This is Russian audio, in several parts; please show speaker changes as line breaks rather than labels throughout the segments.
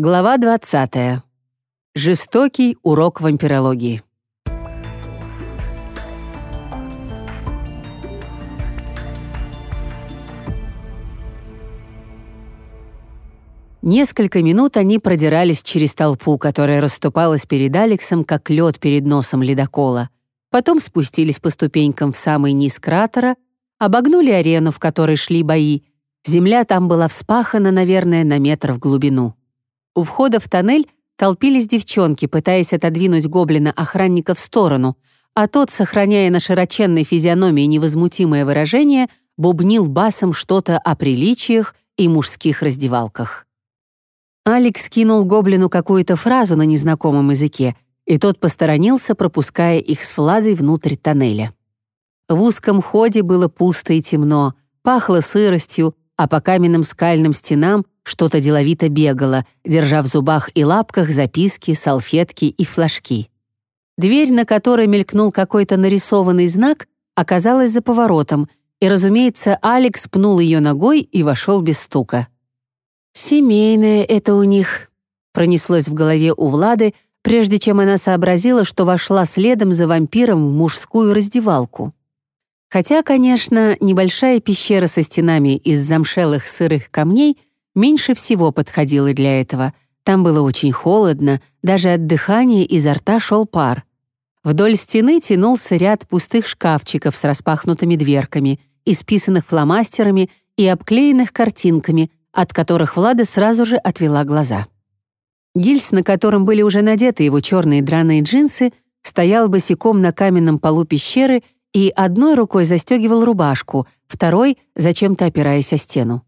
Глава 20. Жестокий урок вампирологии. Несколько минут они продирались через толпу, которая расступалась перед Алексом, как лед перед носом ледокола. Потом спустились по ступенькам в самый низ кратера, обогнули арену, в которой шли бои. Земля там была вспахана, наверное, на метр в глубину. У входа в тоннель толпились девчонки, пытаясь отодвинуть гоблина-охранника в сторону, а тот, сохраняя на широченной физиономии невозмутимое выражение, бубнил басом что-то о приличиях и мужских раздевалках. Алекс кинул гоблину какую-то фразу на незнакомом языке, и тот посторонился, пропуская их с Владой внутрь тоннеля. В узком ходе было пусто и темно, пахло сыростью, а по каменным скальным стенам что-то деловито бегало, держа в зубах и лапках записки, салфетки и флажки. Дверь, на которой мелькнул какой-то нарисованный знак, оказалась за поворотом, и, разумеется, Алекс пнул ее ногой и вошел без стука. «Семейное это у них», — пронеслось в голове у Влады, прежде чем она сообразила, что вошла следом за вампиром в мужскую раздевалку. Хотя, конечно, небольшая пещера со стенами из замшелых сырых камней — меньше всего подходила для этого. Там было очень холодно, даже от дыхания изо рта шел пар. Вдоль стены тянулся ряд пустых шкафчиков с распахнутыми дверками, исписанных фломастерами и обклеенных картинками, от которых Влада сразу же отвела глаза. Гильз, на котором были уже надеты его черные драные джинсы, стоял босиком на каменном полу пещеры и одной рукой застегивал рубашку, второй — зачем-то опираясь о стену.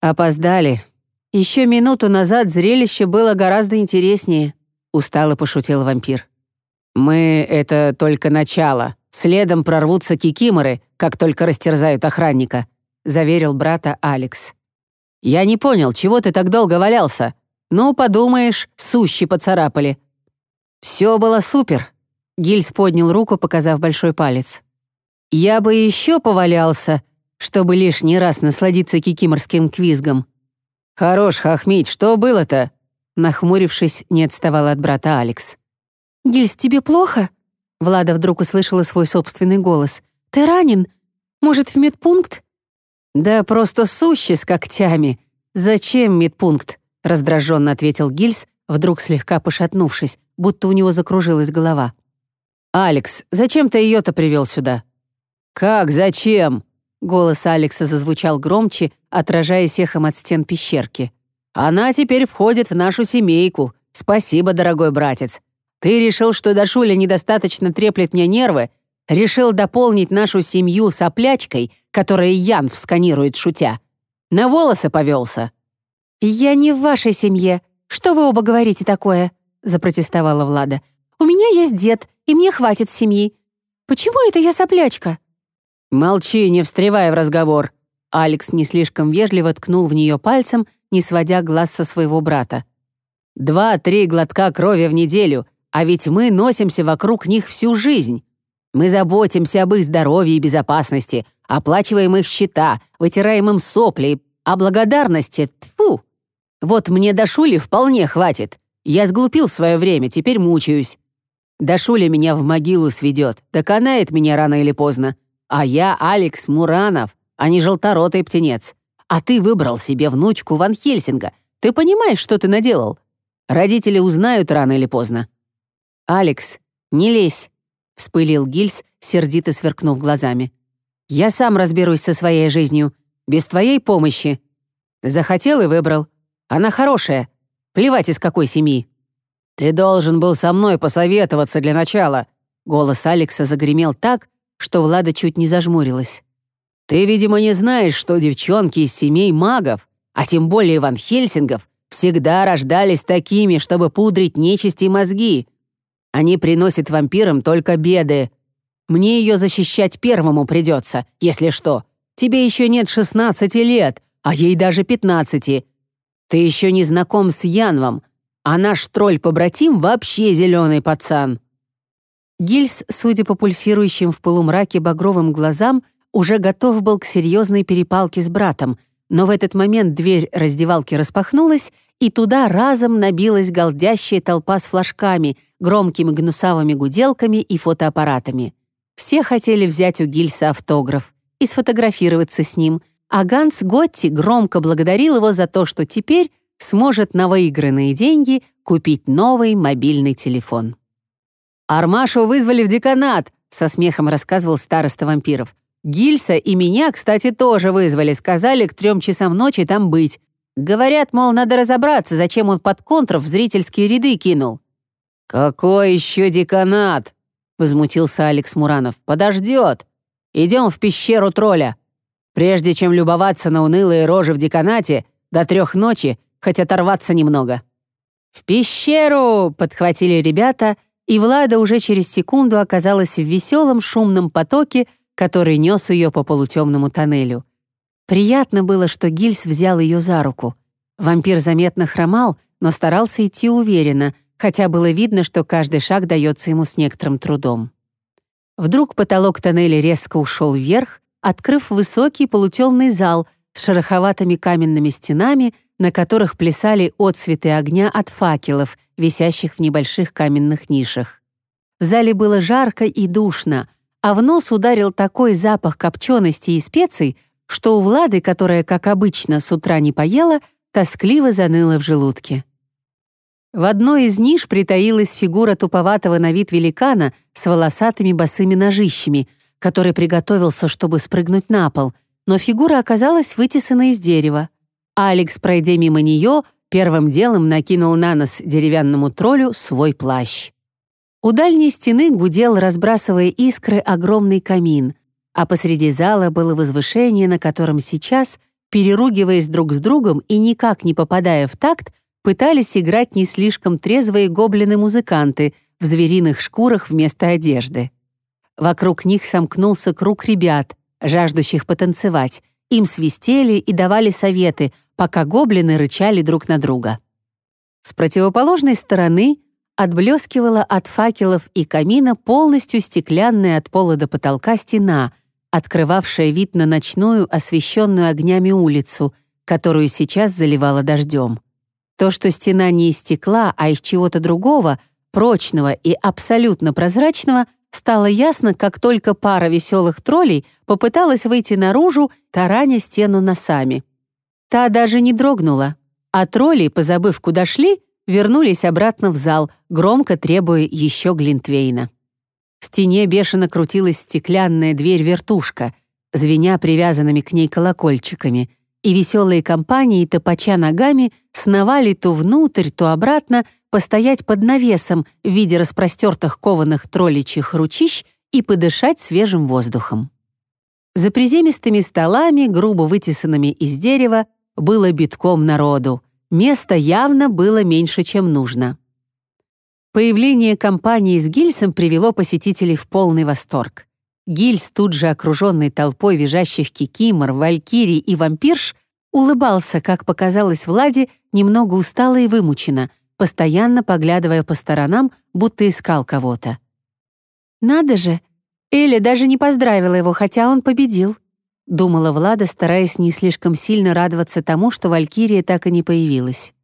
«Опоздали. Еще минуту назад зрелище было гораздо интереснее», — устало пошутил вампир. «Мы — это только начало. Следом прорвутся кикиморы, как только растерзают охранника», — заверил брата Алекс. «Я не понял, чего ты так долго валялся? Ну, подумаешь, сущи поцарапали». «Все было супер», — Гильз поднял руку, показав большой палец. «Я бы еще повалялся, чтобы лишний раз насладиться кикиморским квизгом. «Хорош хохмить, что было-то?» Нахмурившись, не отставала от брата Алекс.
«Гильз, тебе плохо?» Влада вдруг услышала свой собственный голос. «Ты ранен? Может, в медпункт?»
«Да просто сущий с когтями. Зачем медпункт?» раздраженно ответил Гильз, вдруг слегка пошатнувшись, будто у него закружилась голова. «Алекс, зачем ты ее-то привел сюда?» «Как зачем?» Голос Алекса зазвучал громче, отражаясь эхом от стен пещерки. «Она теперь входит в нашу семейку. Спасибо, дорогой братец. Ты решил, что Дашуля недостаточно треплет мне нервы? Решил дополнить нашу семью соплячкой, которая Ян всканирует, шутя. На волосы повелся».
«Я не в вашей семье. Что вы оба говорите такое?» — запротестовала Влада. «У меня есть дед, и мне хватит семьи. Почему это я соплячка?»
«Молчи, не встревай в разговор!» Алекс не слишком вежливо ткнул в нее пальцем, не сводя глаз со своего брата. «Два-три глотка крови в неделю, а ведь мы носимся вокруг них всю жизнь. Мы заботимся об их здоровье и безопасности, оплачиваем их счета, вытираем им сопли, а благодарности — тьфу! Вот мне до Шули вполне хватит. Я сглупил свое время, теперь мучаюсь. Дашуля меня в могилу сведет, доконает меня рано или поздно. А я Алекс Муранов, а не желторотый птенец. А ты выбрал себе внучку Ван Хельсинга. Ты понимаешь, что ты наделал? Родители узнают рано или поздно». «Алекс, не лезь», — вспылил Гильз, сердито сверкнув глазами. «Я сам разберусь со своей жизнью, без твоей помощи. Захотел и выбрал. Она хорошая. Плевать, из какой семьи». «Ты должен был со мной посоветоваться для начала». Голос Алекса загремел так, что Влада чуть не зажмурилась. «Ты, видимо, не знаешь, что девчонки из семей магов, а тем более Ван Хельсингов, всегда рождались такими, чтобы пудрить нечисти мозги. Они приносят вампирам только беды. Мне ее защищать первому придется, если что. Тебе еще нет 16 лет, а ей даже 15. Ты еще не знаком с Янвом, а наш тролль-побратим вообще зеленый пацан». Гильз, судя по пульсирующим в полумраке багровым глазам, уже готов был к серьезной перепалке с братом, но в этот момент дверь раздевалки распахнулась, и туда разом набилась голдящая толпа с флажками, громкими гнусавыми гуделками и фотоаппаратами. Все хотели взять у Гильса автограф и сфотографироваться с ним, а Ганс Готти громко благодарил его за то, что теперь сможет на выигранные деньги купить новый мобильный телефон. «Армашу вызвали в деканат», — со смехом рассказывал староста вампиров. «Гильса и меня, кстати, тоже вызвали, сказали к трем часам ночи там быть. Говорят, мол, надо разобраться, зачем он под контров в зрительские ряды кинул». «Какой еще деканат?» — возмутился Алекс Муранов. «Подождет. Идем в пещеру тролля. Прежде чем любоваться на унылые рожи в деканате, до трех ночи хоть оторваться немного». «В пещеру!» — подхватили ребята, и Влада уже через секунду оказалась в веселом шумном потоке, который нес ее по полутемному тоннелю. Приятно было, что Гильс взял ее за руку. Вампир заметно хромал, но старался идти уверенно, хотя было видно, что каждый шаг дается ему с некоторым трудом. Вдруг потолок тоннеля резко ушел вверх, открыв высокий полутемный зал с шероховатыми каменными стенами, на которых плясали отцветы огня от факелов, висящих в небольших каменных нишах. В зале было жарко и душно, а в нос ударил такой запах копчености и специй, что у Влады, которая, как обычно, с утра не поела, тоскливо заныла в желудке. В одной из ниш притаилась фигура туповатого на вид великана с волосатыми босыми ножищами, который приготовился, чтобы спрыгнуть на пол, но фигура оказалась вытесана из дерева. Алекс, пройдя мимо нее, первым делом накинул на нос деревянному троллю свой плащ. У дальней стены гудел, разбрасывая искры, огромный камин а посреди зала было возвышение, на котором сейчас, переругиваясь друг с другом и никак не попадая в такт, пытались играть не слишком трезвые гоблины-музыканты в звериных шкурах вместо одежды. Вокруг них сомкнулся круг ребят, жаждущих потанцевать. Им свистели и давали советы, пока гоблины рычали друг на друга. С противоположной стороны отблескивала от факелов и камина полностью стеклянная от пола до потолка стена — открывавшая вид на ночную, освещенную огнями улицу, которую сейчас заливало дождем. То, что стена не из стекла, а из чего-то другого, прочного и абсолютно прозрачного, стало ясно, как только пара веселых троллей попыталась выйти наружу, тараня стену носами. Та даже не дрогнула, а тролли, позабыв, куда шли, вернулись обратно в зал, громко требуя еще Глинтвейна. В стене бешено крутилась стеклянная дверь-вертушка, звеня привязанными к ней колокольчиками, и веселые компании, топача ногами, сновали то внутрь, то обратно, постоять под навесом в виде распростертых кованых тролличьих ручищ и подышать свежим воздухом. За приземистыми столами, грубо вытесанными из дерева, было битком народу. Места явно было меньше, чем нужно. Появление компании с Гильсом привело посетителей в полный восторг. Гильс, тут же окруженный толпой визжащих кикимор, валькирий и вампирш, улыбался, как показалось Владе, немного устало и вымученно, постоянно поглядывая по сторонам, будто искал кого-то. «Надо же! Эля даже не поздравила его, хотя он победил», — думала Влада, стараясь не слишком сильно радоваться тому, что Валькирия так и не появилась.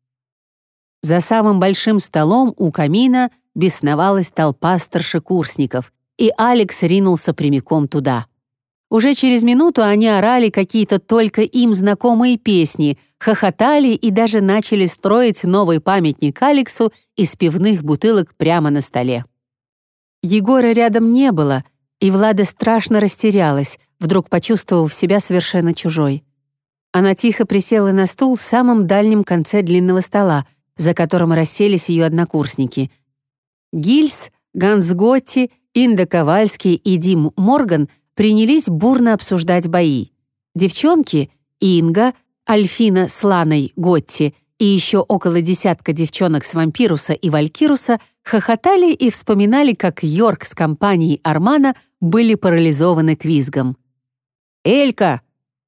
За самым большим столом у камина бесновалась толпа старшекурсников, и Алекс ринулся прямиком туда. Уже через минуту они орали какие-то только им знакомые песни, хохотали и даже начали строить новый памятник Алексу из пивных бутылок прямо на столе. Егора рядом не было, и Влада страшно растерялась, вдруг почувствовав себя совершенно чужой. Она тихо присела на стул в самом дальнем конце длинного стола, за которым расселись ее однокурсники. Гильс, Ганс Готти, Инда Ковальский и Дим Морган принялись бурно обсуждать бои. Девчонки — Инга, Альфина с Ланой Готти и еще около десятка девчонок с Вампируса и Валькируса хохотали и вспоминали, как Йорк с компанией Армана были парализованы квизгом. «Элька,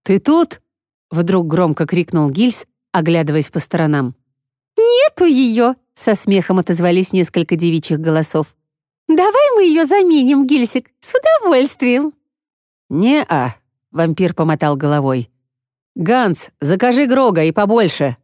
ты тут?» — вдруг громко крикнул Гильс, оглядываясь по сторонам.
«Нету ее!» — со смехом отозвались несколько девичьих голосов. «Давай мы ее заменим, Гильсик, с удовольствием!»
«Не-а», — вампир помотал головой. «Ганс, закажи Грога и побольше!»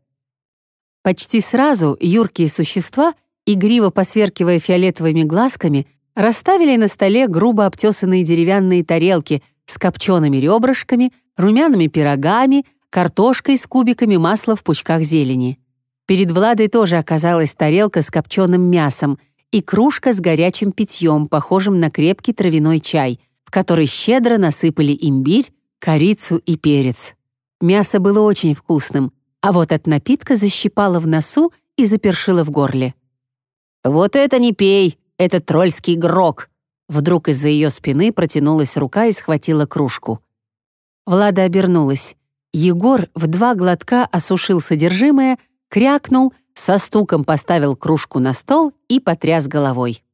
Почти сразу юркие существа, игриво посверкивая фиолетовыми глазками, расставили на столе грубо обтесанные деревянные тарелки с копчеными ребрышками, румяными пирогами, картошкой с кубиками масла в пучках зелени. Перед Владой тоже оказалась тарелка с копченым мясом и кружка с горячим питьем, похожим на крепкий травяной чай, в который щедро насыпали имбирь, корицу и перец. Мясо было очень вкусным, а вот от напитка защипало в носу и запершило в горле. «Вот это не пей! Это трольский грок!» Вдруг из-за ее спины протянулась рука и схватила кружку. Влада обернулась. Егор в два глотка осушил содержимое, крякнул, со стуком поставил кружку на стол и потряс головой.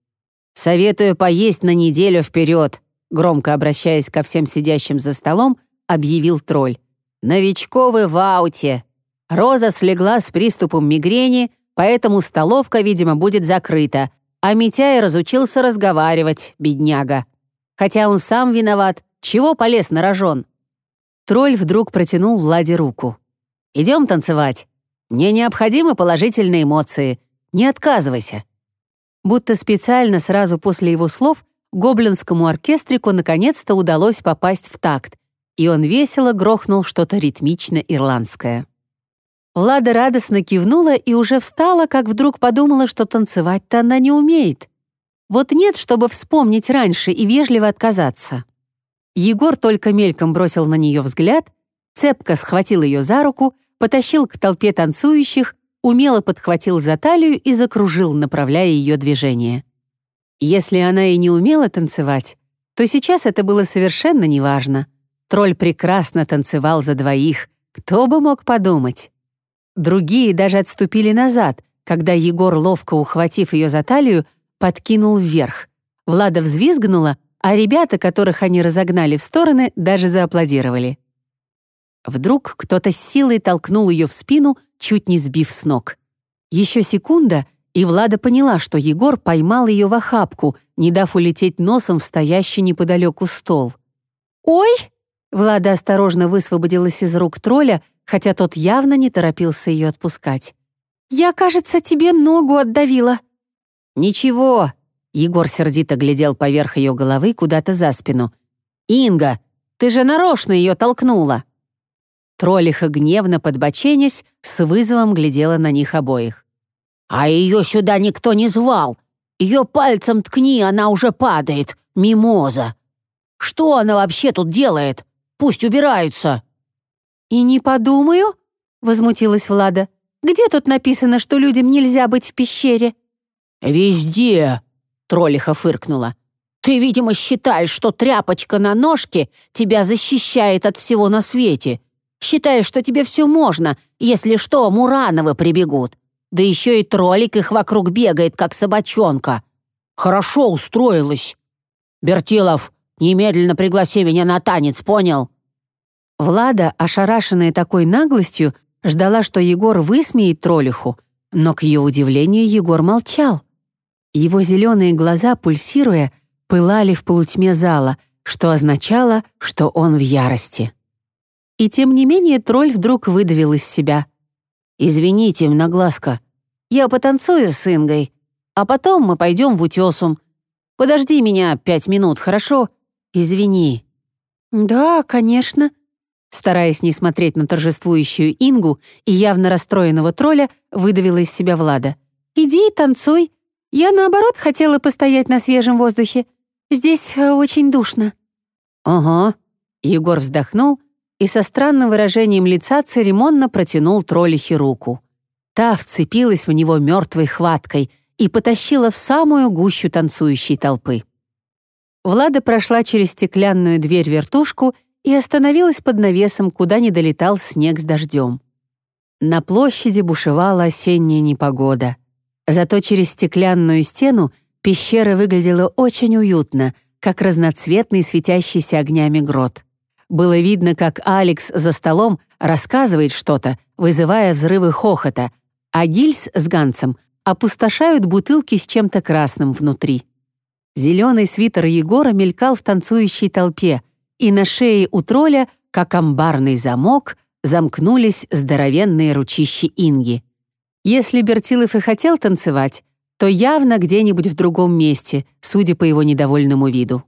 «Советую поесть на неделю вперед», громко обращаясь ко всем сидящим за столом, объявил тролль. «Новичковы в ауте. Роза слегла с приступом мигрени, поэтому столовка, видимо, будет закрыта, а Митяй разучился разговаривать, бедняга. Хотя он сам виноват, чего полез на рожон?» Тролль вдруг протянул Владе руку. «Идем танцевать. Мне необходимы положительные эмоции. Не отказывайся». Будто специально сразу после его слов гоблинскому оркестрику наконец-то удалось попасть в такт, и он весело грохнул что-то ритмично-ирландское. Влада радостно кивнула и уже встала, как вдруг подумала, что танцевать-то она не умеет. Вот нет, чтобы вспомнить раньше и вежливо отказаться. Егор только мельком бросил на нее взгляд, цепко схватил ее за руку, потащил к толпе танцующих, умело подхватил за талию и закружил, направляя ее движение. Если она и не умела танцевать, то сейчас это было совершенно неважно. Тролль прекрасно танцевал за двоих, кто бы мог подумать. Другие даже отступили назад, когда Егор, ловко ухватив ее за талию, подкинул вверх. Влада взвизгнула, а ребята, которых они разогнали в стороны, даже зааплодировали. Вдруг кто-то с силой толкнул ее в спину, чуть не сбив с ног. Еще секунда, и Влада поняла, что Егор поймал ее в охапку, не дав улететь носом в стоящий неподалеку стол. «Ой!» Влада осторожно высвободилась из рук тролля, хотя тот явно не торопился ее отпускать. «Я, кажется, тебе ногу отдавила». «Ничего», — Егор сердито глядел поверх ее головы куда-то за спину. «Инга, ты же нарочно ее толкнула». Троллиха, гневно подбоченясь, с вызовом глядела на них обоих. «А ее сюда никто не звал. Ее пальцем ткни, она уже падает. Мимоза. Что она вообще тут делает? Пусть убирается».
«И не подумаю», — возмутилась Влада. «Где тут написано, что людям нельзя быть в пещере?»
«Везде», — троллиха фыркнула. «Ты, видимо, считаешь, что тряпочка на ножке тебя защищает от всего на свете. Считаешь, что тебе все можно, если что, Мурановы прибегут. Да еще и троллик их вокруг бегает, как собачонка. Хорошо устроилась. Бертилов, немедленно пригласи меня на танец, понял?»
Влада, ошарашенная такой наглостью, ждала, что Егор высмеет троллиху, но, к ее удивлению, Егор молчал. Его зеленые глаза, пульсируя, пылали в полутьме зала, что означало, что он в ярости. И тем не менее тролль вдруг выдавил из себя. «Извините, многоглазка, я потанцую с Ингой, а потом мы пойдем в утесум. Подожди меня пять минут, хорошо? Извини».
«Да, конечно»,
Стараясь не смотреть на торжествующую Ингу и явно расстроенного тролля, выдавила из себя Влада.
«Иди и танцуй. Я, наоборот, хотела постоять на свежем воздухе. Здесь э, очень душно».
«Ага». Егор вздохнул и со странным выражением лица церемонно протянул троллихе руку. Та вцепилась в него мертвой хваткой и потащила в самую гущу танцующей толпы. Влада прошла через стеклянную дверь-вертушку и остановилась под навесом, куда не долетал снег с дождем. На площади бушевала осенняя непогода. Зато через стеклянную стену пещера выглядела очень уютно, как разноцветный светящийся огнями грот. Было видно, как Алекс за столом рассказывает что-то, вызывая взрывы хохота, а Гильс с Ганцем опустошают бутылки с чем-то красным внутри. Зеленый свитер Егора мелькал в танцующей толпе, и на шее у тролля, как амбарный замок, замкнулись здоровенные ручищи Инги. Если Бертилов и хотел танцевать, то явно где-нибудь в другом месте, судя по его недовольному виду.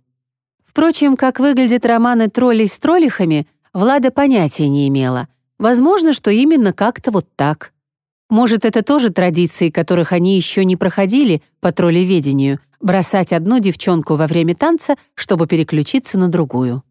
Впрочем, как выглядят романы троллей с троллихами, Влада понятия не имела. Возможно, что именно как-то вот так. Может, это тоже традиции, которых они еще не проходили по троллеведению, бросать одну девчонку во время танца, чтобы переключиться на другую.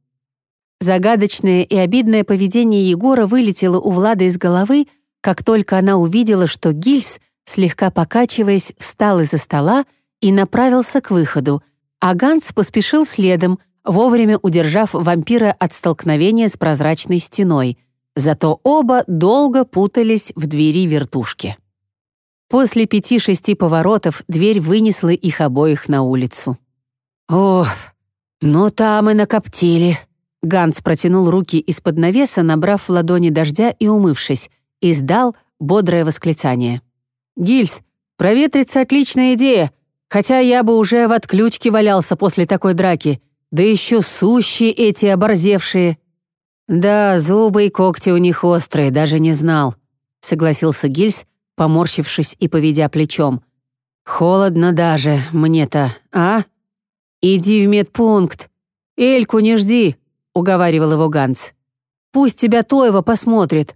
Загадочное и обидное поведение Егора вылетело у Влады из головы, как только она увидела, что Гильс, слегка покачиваясь, встал из-за стола и направился к выходу, а Ганс поспешил следом, вовремя удержав вампира от столкновения с прозрачной стеной, зато оба долго путались в двери вертушки. После пяти-шести поворотов дверь вынесла их обоих на улицу.
«Ох, ну там и накоптили», Ганс протянул руки из-под навеса, набрав в ладони дождя и умывшись, и сдал бодрое восклицание. «Гильз, проветриться — отличная идея, хотя я бы уже в отключке валялся после такой драки, да еще сущие эти оборзевшие». «Да, зубы и когти у них острые, даже не знал», — согласился Гильз, поморщившись и поведя плечом. «Холодно даже мне-то, а? Иди в медпункт. Эльку не жди, — уговаривал его Ганс. «Пусть тебя Тоева посмотрит.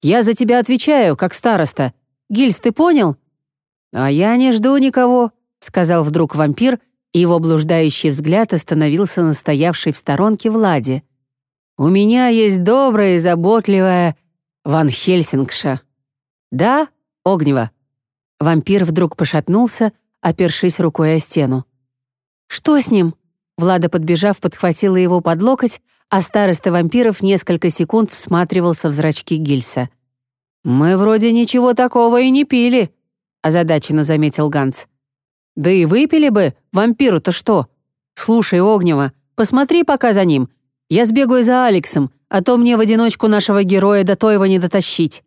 Я за тебя отвечаю, как староста. Гильз, ты понял?» «А я не жду никого», — сказал вдруг вампир, и его блуждающий взгляд остановился на стоявшей в сторонке Владе. «У меня есть добрая и заботливая Ван Хельсингша». «Да, Огнева?» Вампир вдруг пошатнулся, опершись рукой о стену.
«Что с ним?»
Влада, подбежав, подхватила его под локоть, а староста вампиров несколько секунд всматривался в зрачки Гильса. «Мы вроде ничего такого и не пили», — озадаченно заметил Ганс. «Да и выпили бы, вампиру-то что? Слушай, Огнева, посмотри пока за ним. Я сбегаю за Алексом, а то мне в одиночку нашего героя до Тоева не дотащить».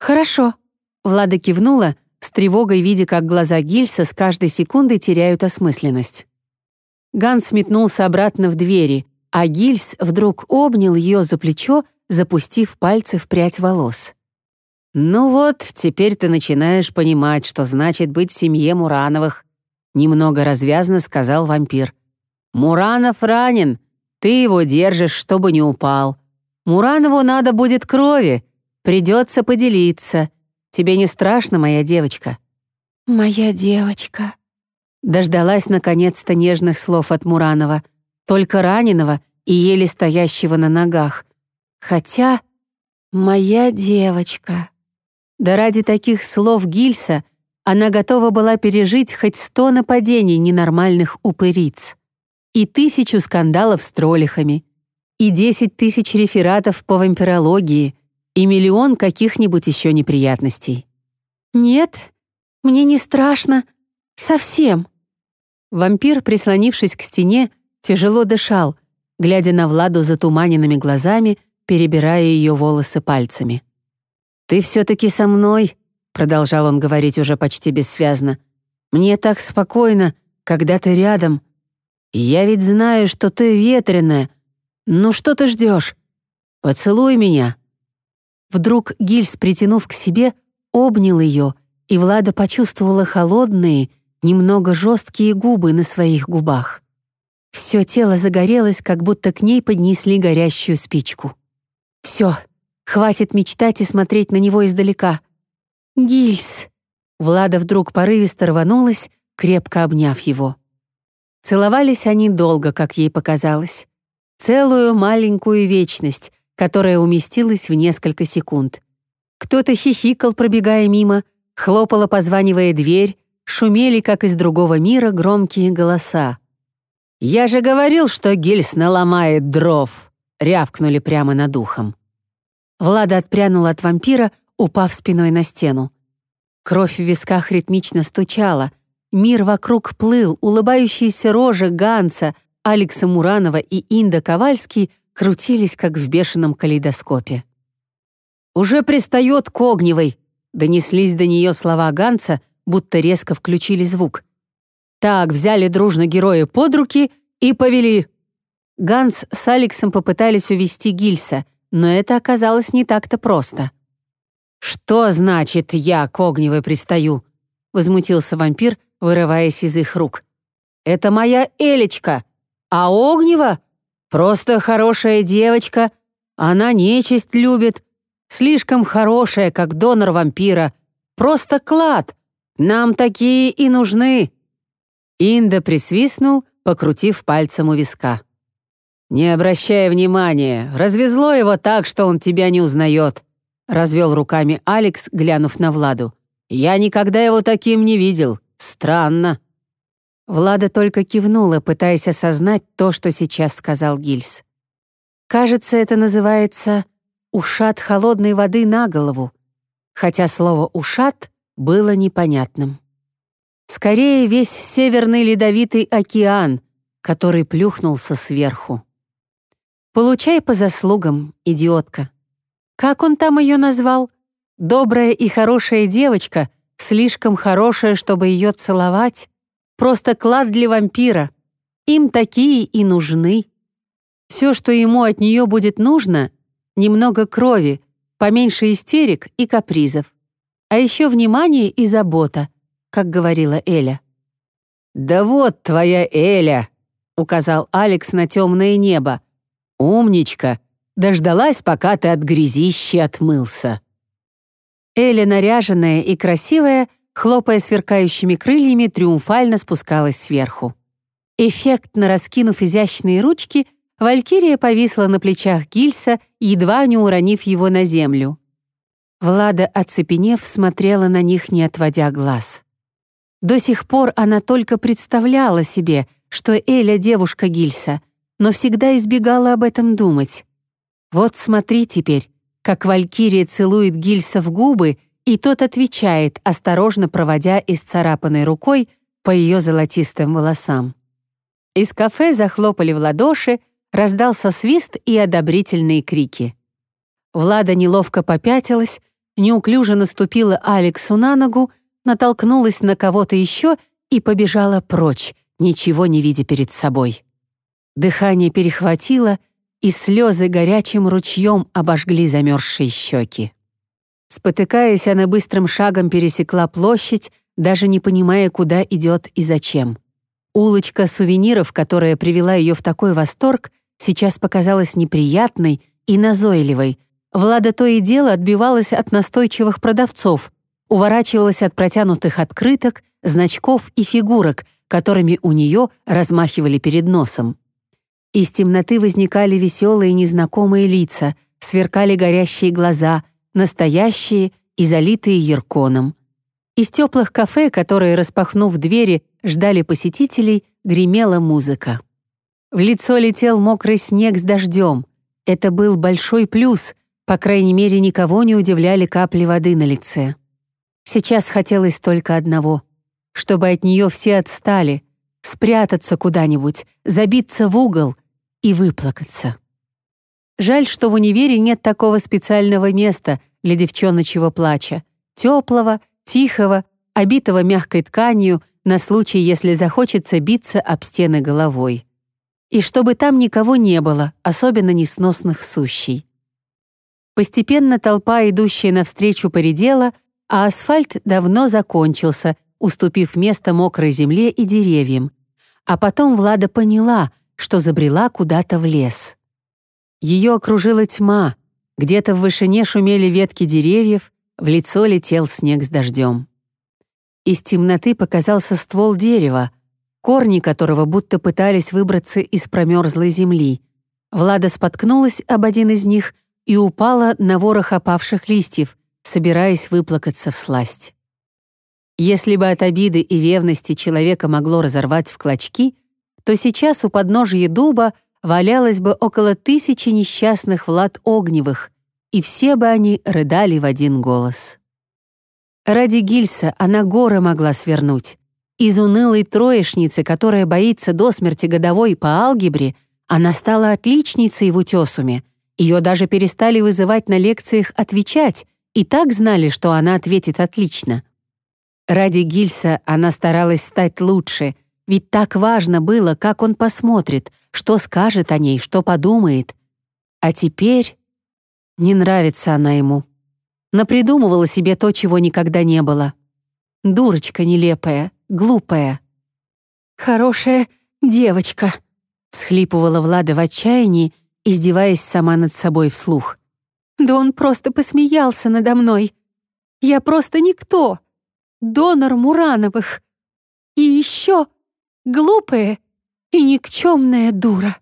«Хорошо», — Влада кивнула, с тревогой видя, как глаза Гильса с каждой секундой теряют осмысленность.
Ганс метнулся обратно в двери, а Гильс вдруг обнял ее за плечо, запустив пальцы в прядь волос. «Ну вот, теперь ты начинаешь понимать, что значит быть в семье Мурановых», немного развязно сказал вампир. «Муранов ранен, ты его держишь, чтобы не упал. Муранову надо будет крови, придется поделиться. Тебе не страшно, моя девочка?»
«Моя девочка»,
Дождалась наконец-то нежных слов от Муранова, только раненого и еле стоящего на ногах. Хотя моя девочка. Да ради таких слов Гильса она готова была пережить хоть сто нападений ненормальных упыриц. И тысячу скандалов с троллихами, и десять тысяч рефератов по вампирологии, и миллион каких-нибудь еще неприятностей.
«Нет, мне не страшно. Совсем»,
Вампир, прислонившись к стене, тяжело дышал, глядя на Владу затуманенными глазами, перебирая ее волосы пальцами. «Ты все-таки со мной», — продолжал он говорить уже почти бессвязно. «Мне так спокойно, когда ты рядом. Я ведь знаю, что ты ветреная. Ну что ты ждешь? Поцелуй меня». Вдруг Гильс, притянув к себе, обнял ее, и Влада почувствовала холодные, немного жесткие губы на своих губах. Все тело загорелось, как будто к ней поднесли горящую спичку. Все, хватит мечтать и смотреть на него издалека. «Гильс!» Влада вдруг порывисто рванулась, крепко обняв его. Целовались они долго, как ей показалось. Целую маленькую вечность, которая уместилась в несколько секунд. Кто-то хихикал, пробегая мимо, хлопала, позванивая дверь, шумели, как из другого мира, громкие голоса. «Я же говорил, что Гильс наломает дров!» — рявкнули прямо над ухом. Влада отпрянула от вампира, упав спиной на стену. Кровь в висках ритмично стучала. Мир вокруг плыл, улыбающиеся рожи Ганса, Алекса Муранова и Инда Ковальский крутились, как в бешеном калейдоскопе. «Уже пристает к Огневой!» — донеслись до нее слова Ганса — будто резко включили звук. Так, взяли дружно герои под руки и повели. Ганс с Алексом попытались увести Гильса, но это оказалось не так-то просто.
«Что значит «я к Огневой пристаю»?» — возмутился вампир, вырываясь из их рук. «Это моя Элечка, а Огнева — просто хорошая девочка. Она нечисть любит, слишком хорошая, как донор вампира. Просто клад. Нам такие и нужны».
Инда присвистнул, покрутив пальцем у виска.
«Не обращай внимания, развезло его так, что он тебя не узнает», развел руками Алекс, глянув на Владу. «Я никогда его таким не видел. Странно».
Влада только кивнула, пытаясь осознать то, что сейчас сказал Гильс. Кажется, это называется «ушат холодной воды на голову», хотя слово «ушат» было непонятным. Скорее, весь Северный Ледовитый океан, который плюхнулся сверху. Получай по заслугам, идиотка. Как он там ее назвал? Добрая и хорошая девочка, слишком хорошая, чтобы ее целовать? Просто клад для вампира. Им такие и нужны. Все, что ему от нее будет нужно, немного крови, поменьше истерик и капризов. А еще внимание и забота, как говорила Эля.
«Да вот твоя Эля», — указал Алекс на темное небо, «Умничка! Дождалась, пока ты от грязищи отмылся».
Эля, наряженная и красивая, хлопая сверкающими крыльями, триумфально спускалась сверху. Эффектно раскинув изящные ручки, Валькирия повисла на плечах Гильса, едва не уронив его на землю. Влада, оцепенев, смотрела на них, не отводя глаз. До сих пор она только представляла себе, что Эля — девушка Гильса — но всегда избегала об этом думать. Вот смотри теперь, как Валькирия целует Гильса в губы, и тот отвечает, осторожно проводя исцарапанной рукой по ее золотистым волосам. Из кафе захлопали в ладоши, раздался свист и одобрительные крики. Влада неловко попятилась, неуклюже наступила Алексу на ногу, натолкнулась на кого-то еще и побежала прочь, ничего не видя перед собой. Дыхание перехватило, и слезы горячим ручьем обожгли замерзшие щеки. Спотыкаясь, она быстрым шагом пересекла площадь, даже не понимая, куда идет и зачем. Улочка сувениров, которая привела ее в такой восторг, сейчас показалась неприятной и назойливой. Влада то и дело отбивалась от настойчивых продавцов, уворачивалась от протянутых открыток, значков и фигурок, которыми у нее размахивали перед носом. Из темноты возникали веселые незнакомые лица, сверкали горящие глаза, настоящие и залитые ярконом. Из теплых кафе, которые, распахнув двери, ждали посетителей, гремела музыка. В лицо летел мокрый снег с дождем. Это был большой плюс, по крайней мере, никого не удивляли капли воды на лице. Сейчас хотелось только одного — чтобы от нее все отстали, спрятаться куда-нибудь, забиться в угол, и выплакаться. Жаль, что в универе нет такого специального места для девчоночьего плача. Теплого, тихого, обитого мягкой тканью на случай, если захочется биться об стены головой. И чтобы там никого не было, особенно несносных сущей. Постепенно толпа, идущая навстречу, поредела, а асфальт давно закончился, уступив место мокрой земле и деревьям. А потом Влада поняла — что забрела куда-то в лес. Ее окружила тьма, где-то в вышине шумели ветки деревьев, в лицо летел снег с дождем. Из темноты показался ствол дерева, корни которого будто пытались выбраться из промерзлой земли. Влада споткнулась об один из них и упала на ворох опавших листьев, собираясь выплакаться в сласть. Если бы от обиды и ревности человека могло разорвать в клочки, то сейчас у подножия дуба валялось бы около тысячи несчастных Влад Огневых, и все бы они рыдали в один голос. Ради Гильса она горы могла свернуть. Из унылой троечницы, которая боится до смерти годовой по алгебре, она стала отличницей в утесуме. Ее даже перестали вызывать на лекциях отвечать, и так знали, что она ответит отлично. Ради Гильса она старалась стать лучше, ведь так важно было, как он посмотрит, что скажет о ней, что подумает. А теперь... Не нравится она ему. Напридумывала себе то, чего никогда не было. Дурочка нелепая, глупая.
«Хорошая девочка», — всхлипывала Влада в отчаянии, издеваясь сама над собой вслух. «Да он просто посмеялся надо мной. Я просто никто. Донор Мурановых. И еще глупая и никчемная дура».